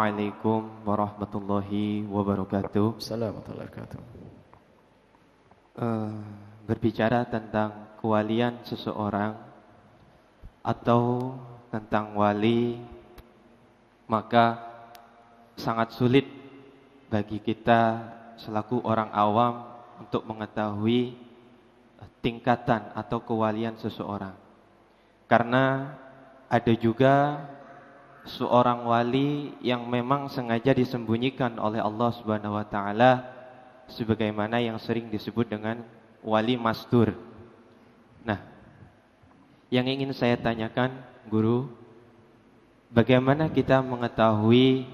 Assalamualaikum warahmatullahi wabarakatuh. Assalamualaikum warahmatullahi wabarakatuh. Uh, berbicara tentang kewalian seseorang atau tentang wali, maka sangat sulit bagi kita selaku orang awam untuk mengetahui tingkatan atau kewalian seseorang. Karena ada juga seorang wali yang memang sengaja disembunyikan oleh Allah Subhanahu wa taala sebagaimana yang sering disebut dengan wali mastur. Nah, yang ingin saya tanyakan guru, bagaimana kita mengetahui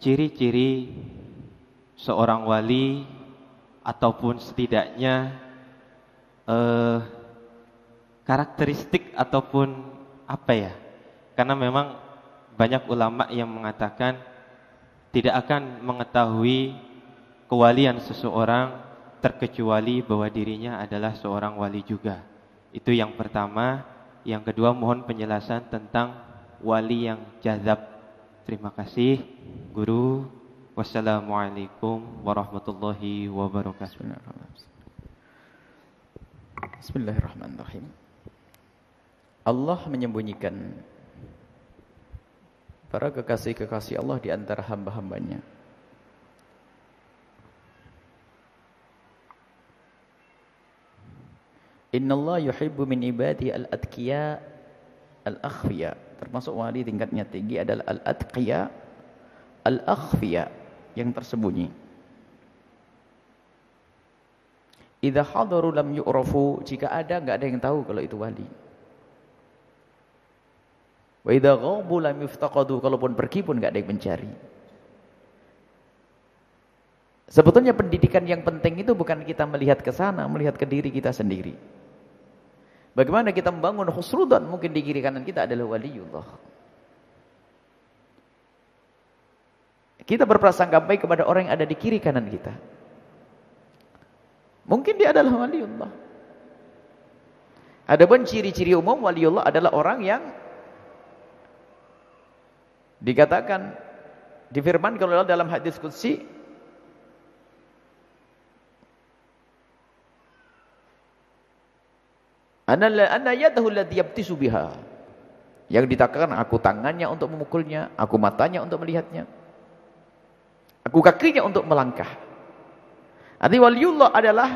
ciri-ciri seorang wali ataupun setidaknya eh, karakteristik ataupun apa ya? Karena memang banyak ulama yang mengatakan tidak akan mengetahui kewalian seseorang terkecuali bahwa dirinya adalah seorang wali juga. Itu yang pertama. Yang kedua mohon penjelasan tentang wali yang jazab. Terima kasih guru. Wassalamualaikum warahmatullahi wabarakatuh. Bismillahirrahmanirrahim. Allah menyembunyikan para kekasih-kekasih Allah di antara hamba-hambanya. Allah yuhibbu min ibadi al-atqiya al-akhfiya. Termasuk wali tingkatnya tinggi adalah al-atqiya al-akhfiya yang tersembunyi. Idza hadaru lam yu'rafu, jika ada enggak ada yang tahu kalau itu wali. Wa idza ghabu lam yuftaqadu kalaupun pergi pun enggak ada yang mencari. Sebetulnya pendidikan yang penting itu bukan kita melihat ke sana, melihat ke diri kita sendiri. Bagaimana kita membangun husnudzan mungkin di kiri kanan kita adalah waliullah. Kita berprasangka baik kepada orang yang ada di kiri kanan kita. Mungkin dia adalah waliullah. Adapun ciri-ciri umum waliullah adalah orang yang Dikatakan difirman kalau dalam hadis qudsi Ana ana yadahu allati yabtisu biha. Yang dikatakan aku tangannya untuk memukulnya, aku matanya untuk melihatnya. Aku kakinya untuk melangkah. Arti waliullah adalah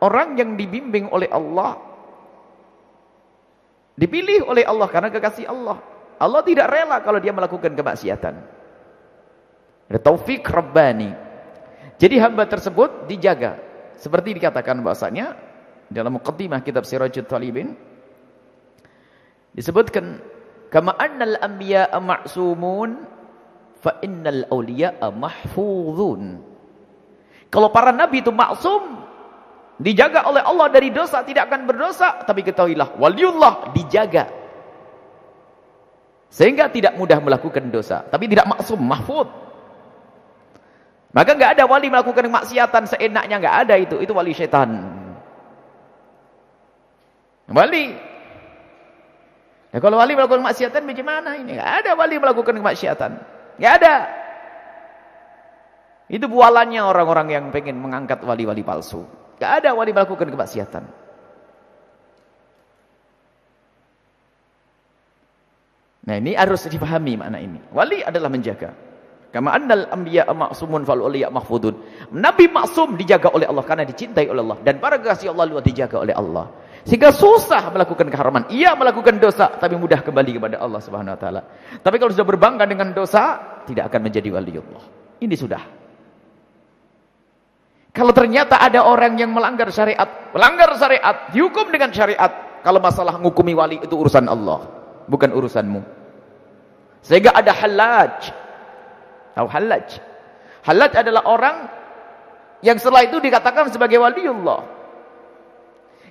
orang yang dibimbing oleh Allah. Dipilih oleh Allah karena kekasih Allah. Allah tidak rela kalau dia melakukan kemaksiatan. Ada taufik rabbani. Jadi hamba tersebut dijaga. Seperti dikatakan bahasanya dalam muqaddimah kitab Sirajul Talibin disebutkan kama annal anbiya'a ma'sumun fa innal awliya'a mahfuzun. Kalau para nabi itu maksum dijaga oleh Allah dari dosa tidak akan berdosa tapi ketahuilah waliullah dijaga sehingga tidak mudah melakukan dosa. Tapi tidak maksum, mahfud. Maka nggak ada wali melakukan kemaksiatan seenaknya. nggak ada itu. Itu wali setan. Wali. Ya, kalau wali melakukan kemaksiatan bagaimana ini? Nggak ada wali melakukan kemaksiatan. Nggak ada. Itu bualannya orang-orang yang pengen mengangkat wali-wali palsu. Nggak ada wali melakukan kemaksiatan. Nah ini harus dipahami makna ini. Wali adalah menjaga. Kama annal anbiya ma'sumun fal awliya mahfudun. Nabi maksum dijaga oleh Allah karena dicintai oleh Allah dan para kekasih Allah luar dijaga oleh Allah. Sehingga susah melakukan keharaman. Ia melakukan dosa tapi mudah kembali kepada Allah Subhanahu wa taala. Tapi kalau sudah berbangga dengan dosa, tidak akan menjadi wali Allah. Ini sudah. Kalau ternyata ada orang yang melanggar syariat, melanggar syariat, dihukum dengan syariat. Kalau masalah ngukumi wali itu urusan Allah bukan urusanmu. Sehingga ada halaj. Tahu halaj? Halaj adalah orang yang setelah itu dikatakan sebagai waliullah.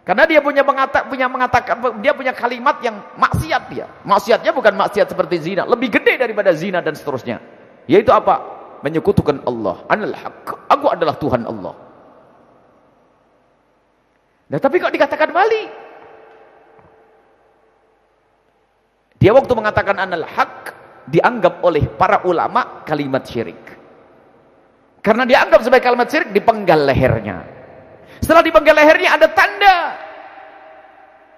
Karena dia punya mengatakan punya mengatakan dia punya kalimat yang maksiat dia. Maksiatnya bukan maksiat seperti zina, lebih gede daripada zina dan seterusnya. Yaitu apa? Menyekutukan Allah. Anal haq. Aku adalah Tuhan Allah. Nah, tapi kok dikatakan wali? Dia waktu mengatakan anal haq, dianggap oleh para ulama kalimat syirik. Karena dianggap sebagai kalimat syirik dipenggal lehernya. Setelah dipenggal lehernya ada tanda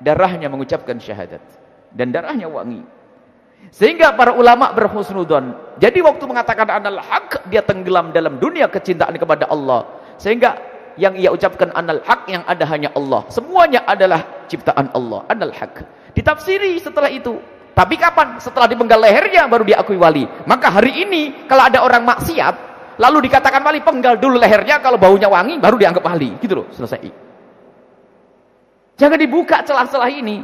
darahnya mengucapkan syahadat dan darahnya wangi. Sehingga para ulama berhusnudon. Jadi waktu mengatakan anal haq, dia tenggelam dalam dunia kecintaan kepada Allah. Sehingga yang ia ucapkan anal haq yang ada hanya Allah. Semuanya adalah ciptaan Allah, anal haq. Ditafsiri setelah itu. Tapi kapan? Setelah dipenggal lehernya baru diakui wali. Maka hari ini kalau ada orang maksiat, lalu dikatakan wali, penggal dulu lehernya, kalau baunya wangi baru dianggap wali. Gitu loh, selesai. Jangan dibuka celah-celah ini.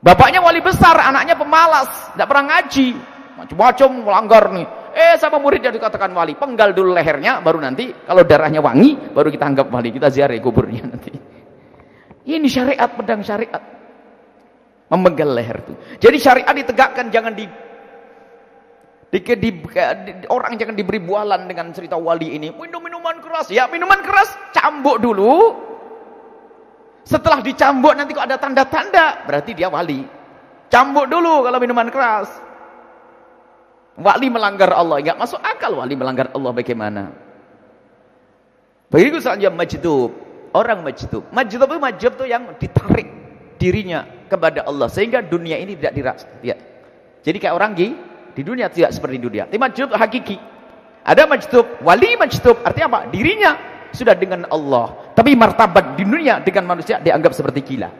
Bapaknya wali besar, anaknya pemalas, tidak pernah ngaji. Macam-macam melanggar nih. Eh sama muridnya dikatakan wali, penggal dulu lehernya, baru nanti kalau darahnya wangi, baru kita anggap wali, kita ziarah kuburnya nanti. Ini syariat, pedang syariat. Memenggal leher itu. Jadi syariat ditegakkan, jangan di, di, di, di orang jangan diberi bualan dengan cerita wali ini. Minum minuman keras, ya minuman keras, cambuk dulu, setelah dicambuk nanti kok ada tanda-tanda, berarti dia wali. Cambuk dulu kalau minuman keras. Wali melanggar Allah, enggak masuk akal wali melanggar Allah bagaimana? Begitu saja majdub, orang majdub. Majdub itu majdub itu yang ditarik dirinya kepada Allah sehingga dunia ini tidak dirasa. Ya. Jadi kayak orang di di dunia tidak seperti dunia. Tapi majdub hakiki. Ada majdub, wali majdub artinya apa? Dirinya sudah dengan Allah. Tapi martabat di dunia dengan manusia dianggap seperti gila.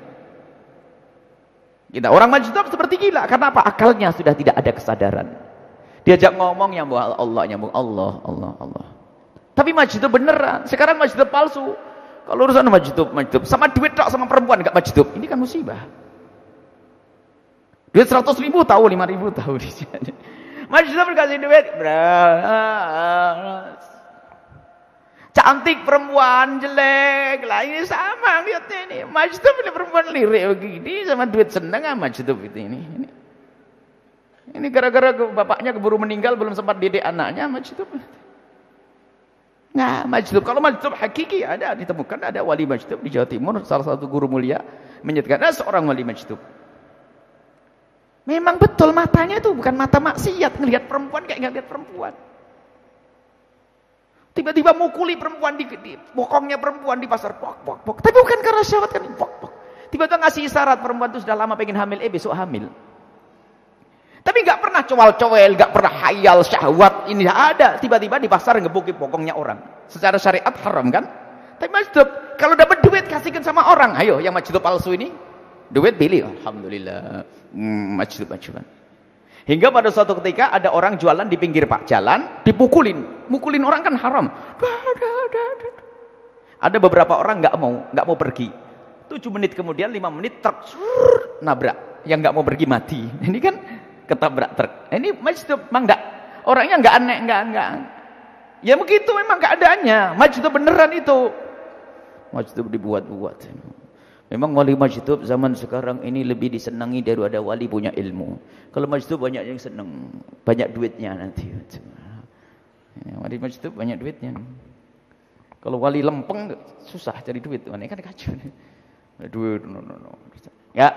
Kita orang majdub seperti gila. Karena apa? Akalnya sudah tidak ada kesadaran. Diajak ngomong yang nyambung Allah, nyambung Allah, Allah, Allah. Tapi majdub beneran. Sekarang majdub palsu. Kalau urusan majdub, majdub. Sama duit tak sama perempuan enggak majdub. Ini kan musibah. Duit 100 ribu tahu, 5 ribu tahu. Majdub dikasih duit. Cantik perempuan jelek lah ini sama lihatnya ini. Majdub ini perempuan lirik begini sama duit seneng ah Majdub itu ini. Ini, ini gara-gara bapaknya keburu meninggal belum sempat didik anaknya Majdub. Nah, Majdub kalau Majdub hakiki ada ditemukan ada wali Majdub di Jawa Timur salah satu guru mulia menyatakan ada seorang wali Majdub. Memang betul matanya itu bukan mata maksiat ngelihat perempuan kayak ngelihat perempuan. Tiba-tiba mukuli perempuan di, di bokongnya perempuan di pasar. Pok, pok, pok. Tapi bukan karena syahwat kan. Pok, pok. Tiba-tiba ngasih isyarat perempuan itu sudah lama pengen hamil. Eh besok hamil. Tapi nggak pernah cowal-cowel, nggak pernah hayal syahwat. Ini ada. Tiba-tiba di pasar ngebuki bokongnya orang. Secara syariat haram kan? Tapi majdub. Kalau dapat duit kasihkan sama orang. Ayo yang majdub palsu ini. Duit pilih. Alhamdulillah. Majdub, majdub. Hingga pada suatu ketika ada orang jualan di pinggir pak jalan, dipukulin. Mukulin orang kan haram. Ada beberapa orang nggak mau, nggak mau pergi. Tujuh menit kemudian, lima menit truk nabrak. Yang nggak mau pergi mati. Ini kan ketabrak truk. Ini memang nggak orangnya nggak aneh, nggak nggak. Ya begitu memang keadaannya. Masjid beneran itu. Masjid dibuat-buat. Memang wali majdub zaman sekarang ini lebih disenangi daripada wali punya ilmu. Kalau majdub banyak yang senang, banyak duitnya nanti. Ya, wali majdub banyak duitnya. Kalau wali lempeng susah cari duit, ini kan kacau. Duit, no, no, no. Ya.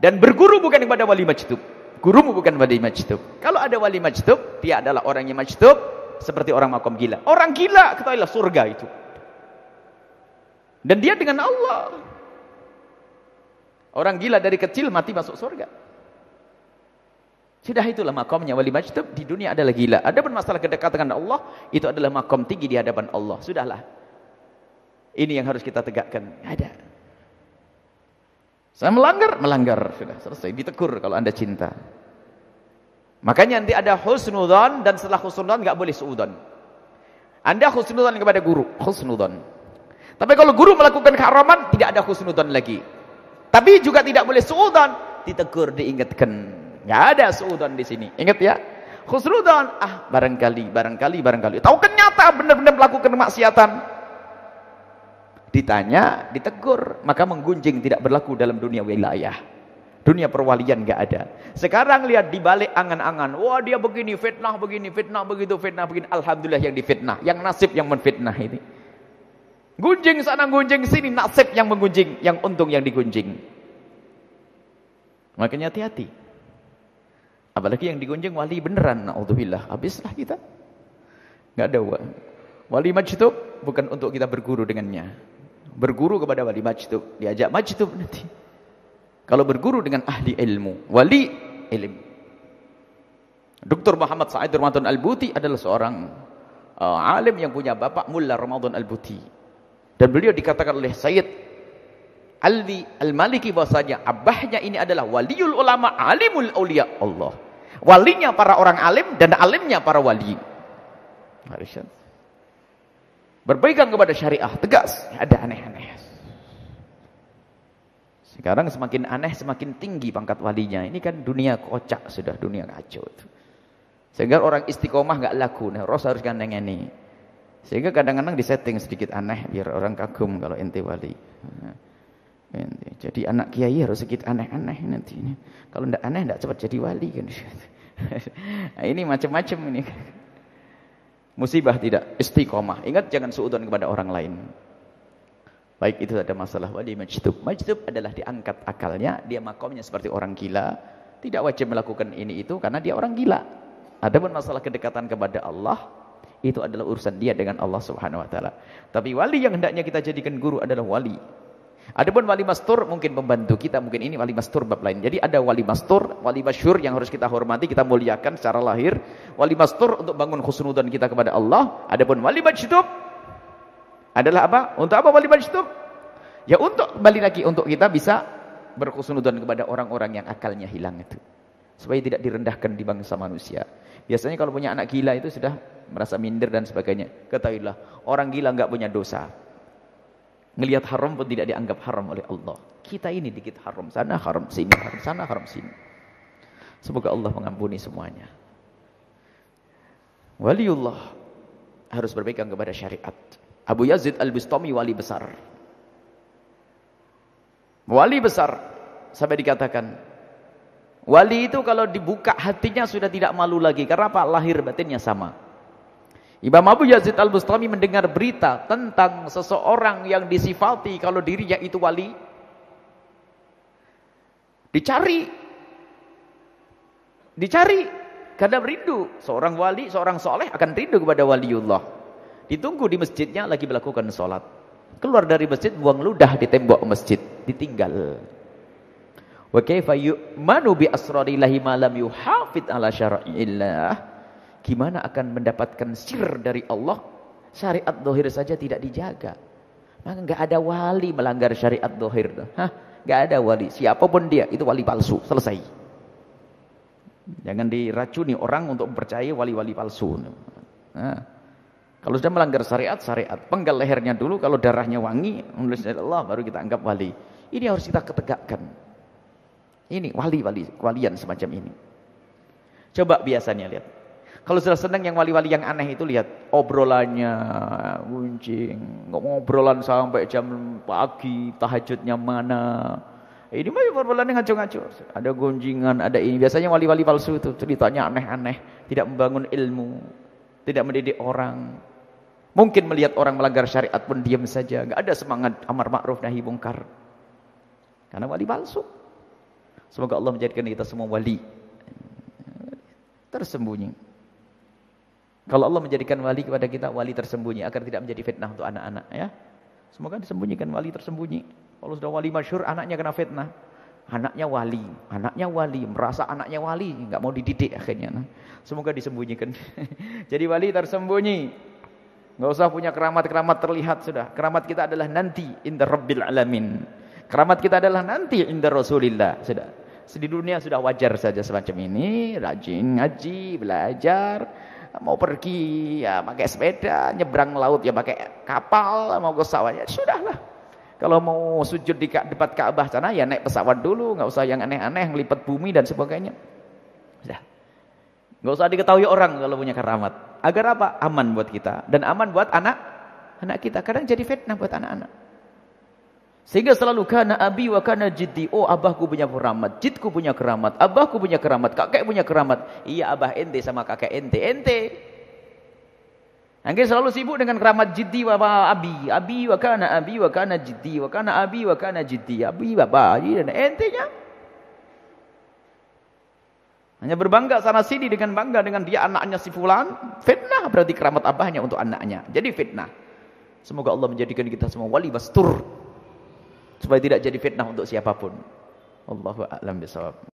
Dan berguru bukan kepada wali majdub. Gurumu bukan wali majdub. Kalau ada wali majdub, dia adalah orang yang majdub seperti orang makom gila. Orang gila ketahuilah surga itu. Dan dia dengan Allah. Orang gila dari kecil mati masuk surga. Sudah itulah makamnya wali majdub di dunia adalah gila. Ada pun masalah kedekatan dengan Allah itu adalah makam tinggi di hadapan Allah. Sudahlah. Ini yang harus kita tegakkan. Ada. Saya melanggar, melanggar sudah selesai. Ditegur kalau Anda cinta. Makanya nanti ada husnudzon dan setelah husnudzon enggak boleh suudzon. Anda husnudzon kepada guru, husnudzon. Tapi kalau guru melakukan keharaman tidak ada husnudzon lagi. Tapi juga tidak boleh suudan, ditegur, diingatkan. Enggak ada suudan di sini. Ingat ya. Khusnudan, ah barangkali, barangkali, barangkali. Tahu kan nyata benar-benar melakukan kemaksiatan. Ditanya, ditegur, maka menggunjing tidak berlaku dalam dunia wilayah. Dunia perwalian enggak ada. Sekarang lihat di balik angan-angan. Wah, dia begini fitnah, begini fitnah, begitu fitnah, begini. Alhamdulillah yang difitnah, yang nasib yang menfitnah ini. Gunjing sana gunjing sini nasib yang menggunjing, yang untung yang digunjing. Makanya hati-hati. Apalagi yang digunjing wali beneran. Naudzubillah. Habislah kita. Enggak ada wali majdub bukan untuk kita berguru dengannya. Berguru kepada wali majdub, diajak majdub nanti. Kalau berguru dengan ahli ilmu, wali ilmu. Dr. Muhammad Sa'id Ramadan Al-Buti adalah seorang uh, alim yang punya bapak Mullah Ramadan Al-Buti. Dan beliau dikatakan oleh Sayyid Alwi Al-Maliki bahwasanya abahnya ini adalah waliul ulama, alimul aulia Allah. Walinya para orang alim dan alimnya para wali. Berpegang kepada syariah, tegas, ada aneh-aneh. Sekarang semakin aneh, semakin tinggi pangkat walinya. Ini kan dunia kocak sudah, dunia kacau. Sehingga orang istiqomah nggak laku. Nah, Ros harus gandeng ini. Sehingga kadang-kadang disetting sedikit aneh biar orang kagum kalau ente wali. Jadi anak kiai harus sedikit aneh-aneh nanti. Kalau ndak aneh ndak cepat jadi wali kan. nah, ini macam-macam ini. Musibah tidak istiqomah. Ingat jangan suudon kepada orang lain. Baik itu ada masalah wali majdub. Majdub adalah diangkat akalnya, dia makomnya seperti orang gila. Tidak wajib melakukan ini itu karena dia orang gila. Adapun masalah kedekatan kepada Allah, itu adalah urusan dia dengan Allah Subhanahu wa taala. Tapi wali yang hendaknya kita jadikan guru adalah wali. Adapun wali mastur mungkin membantu kita, mungkin ini wali mastur bab lain. Jadi ada wali mastur, wali masyhur yang harus kita hormati, kita muliakan secara lahir. Wali mastur untuk bangun khusnudan kita kepada Allah. Adapun wali majdub adalah apa? Untuk apa wali majdub? Ya untuk kembali lagi untuk kita bisa berkhusnudan kepada orang-orang yang akalnya hilang itu. Supaya tidak direndahkan di bangsa manusia. Biasanya kalau punya anak gila itu sudah merasa minder dan sebagainya. Ketahuilah, orang gila enggak punya dosa. Ngelihat haram pun tidak dianggap haram oleh Allah. Kita ini dikit haram, sana haram, sini haram, sana haram, sini. Semoga Allah mengampuni semuanya. Waliullah harus berpegang kepada syariat. Abu Yazid Al-Bustami wali besar. Wali besar sampai dikatakan wali itu kalau dibuka hatinya sudah tidak malu lagi karena apa? Lahir batinnya sama. Imam Abu Yazid Al-Bustami mendengar berita tentang seseorang yang disifati kalau dirinya itu wali. Dicari. Dicari. Karena rindu. Seorang wali, seorang soleh akan rindu kepada waliullah. Ditunggu di masjidnya lagi melakukan sholat. Keluar dari masjid, buang ludah di tembok masjid. Ditinggal. Wa kaifa yu'manu bi asrarillahi ma lam yuhafid ala syara'illah. Gimana akan mendapatkan sir dari Allah? Syariat dohir saja tidak dijaga. Maka enggak ada wali melanggar syariat dohir. Hah? Enggak ada wali. Siapa pun dia, itu wali palsu. Selesai. Jangan diracuni orang untuk mempercayai wali-wali palsu. Nah. Kalau sudah melanggar syariat, syariat. Penggal lehernya dulu, kalau darahnya wangi, menulis Allah, baru kita anggap wali. Ini harus kita ketegakkan. Ini wali-wali, walian semacam ini. Coba biasanya lihat. Kalau sudah senang yang wali-wali yang aneh itu lihat obrolannya guncing, ngobrolan sampai jam pagi, tahajudnya mana. Ini mah obrolannya ngaco-ngaco. Ada gunjingan, ada ini. Biasanya wali-wali palsu itu ceritanya aneh-aneh, tidak membangun ilmu, tidak mendidik orang. Mungkin melihat orang melanggar syariat pun diam saja. Enggak ada semangat amar ma'ruf nahi mungkar. Karena wali palsu. Semoga Allah menjadikan kita semua wali. Tersembunyi. Kalau Allah menjadikan wali kepada kita, wali tersembunyi. Agar tidak menjadi fitnah untuk anak-anak. ya. Semoga disembunyikan wali tersembunyi. Kalau sudah wali masyur, anaknya kena fitnah. Anaknya wali. Anaknya wali. Merasa anaknya wali. Enggak mau dididik akhirnya. Semoga disembunyikan. Jadi wali tersembunyi. Enggak usah punya keramat-keramat terlihat sudah. Keramat kita adalah nanti inda rabbil alamin. Keramat kita adalah nanti inda rasulillah. Sudah. Di dunia sudah wajar saja semacam ini. Rajin ngaji, belajar. Mau pergi ya pakai sepeda. Nyebrang laut ya pakai kapal. Mau ke sawah ya sudahlah. Kalau mau sujud di depan Ka'bah sana ya naik pesawat dulu. Enggak usah yang aneh-aneh. Ngelipat bumi dan sebagainya. Sudah. Enggak usah diketahui orang kalau punya keramat. Agar apa? Aman buat kita dan aman buat anak anak kita. Kadang jadi fitnah buat anak-anak. Sehingga selalu kana abi wa kana jiddi. Oh abahku punya keramat, jidku punya keramat, abahku punya keramat, kakek punya keramat. Iya abah ente sama kakek ente, ente. Angin selalu sibuk dengan keramat jiddi wa abi, abi wa kana abi wa kana jiddi wa kana abi wa kana jiddi, abi bapak dan entenya. Hanya berbangga sana sini dengan bangga dengan dia anaknya si fulan. Fitnah berarti keramat abahnya untuk anaknya. Jadi fitnah. Semoga Allah menjadikan kita semua wali bastur. Supaya tidak jadi fitnah untuk siapa pun. Allahu a'lam bisawab.